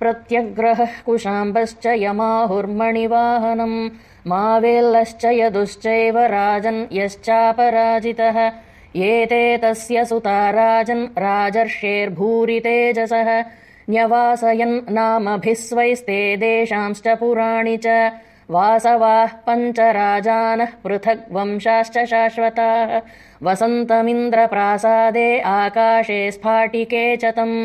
प्रत्यग्रहः कुशाम्बश्च यमाहुर्मणिवाहनम् मावेल्लश्च यदुश्चैव राजन् यश्चापराजितः एते तस्य सुता राजन् राजर्षेर्भूरि तेजसः न्यवासयन् नामभिस्वैस्ते देशांश्च पुराणि च वासवाः पञ्चराजानः पृथग्वंशाश्च शाश्वताः वसन्तमिन्द्रप्रासादे आकाशे स्फाटिके च तम्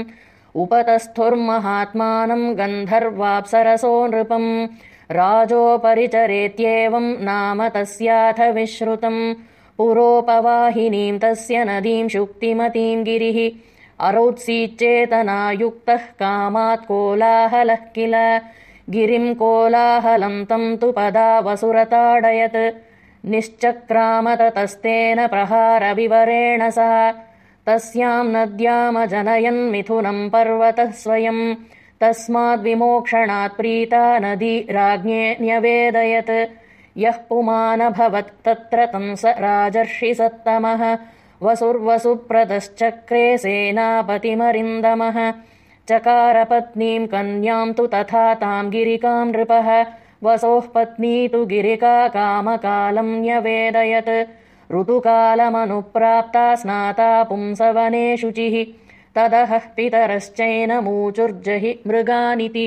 उपतस्थुर्महात्मानम् गन्धर्वाप्सरसो नृपम्। राजोपरिचरेत्येवम् नाम तस्याथ विश्रुतम्। पुरोपवाहिनीम् तस्य नदीम् शुक्तिमतीम् गिरिः। अरौत्सीच्चेतनायुक्तः कामात् कोलाहलः किल। गिरिम् कोलाहलम् तम् तु पदा वसुरताडयत्। निश्चक्रामततस्तेन प्रहारविवरेण सा तस्याम् नद्यामजनयन्मिथुनम् पर्वतः स्वयम् तस्माद्विमोक्षणात् प्रीता नदी राज्ञे न्यवेदयत्। यः पुमानभवत् तत्र तं स राजर्षि सत्तमः। वसुर्वसुप्रदश्चक्रे सेनापतिमरिन्दमः। चकारपत्नीम् कन्याम् तु तथा ताम् गिरिकाम् नृपः। वसोः पत्नी तु गिरिका कामकालम् न्यवेदयत् ऋतुकालमनुप्राप्ता स्नाता पुंसवने शुचिः तदहः पितरश्चैनमूचुर्जहि मृगानिति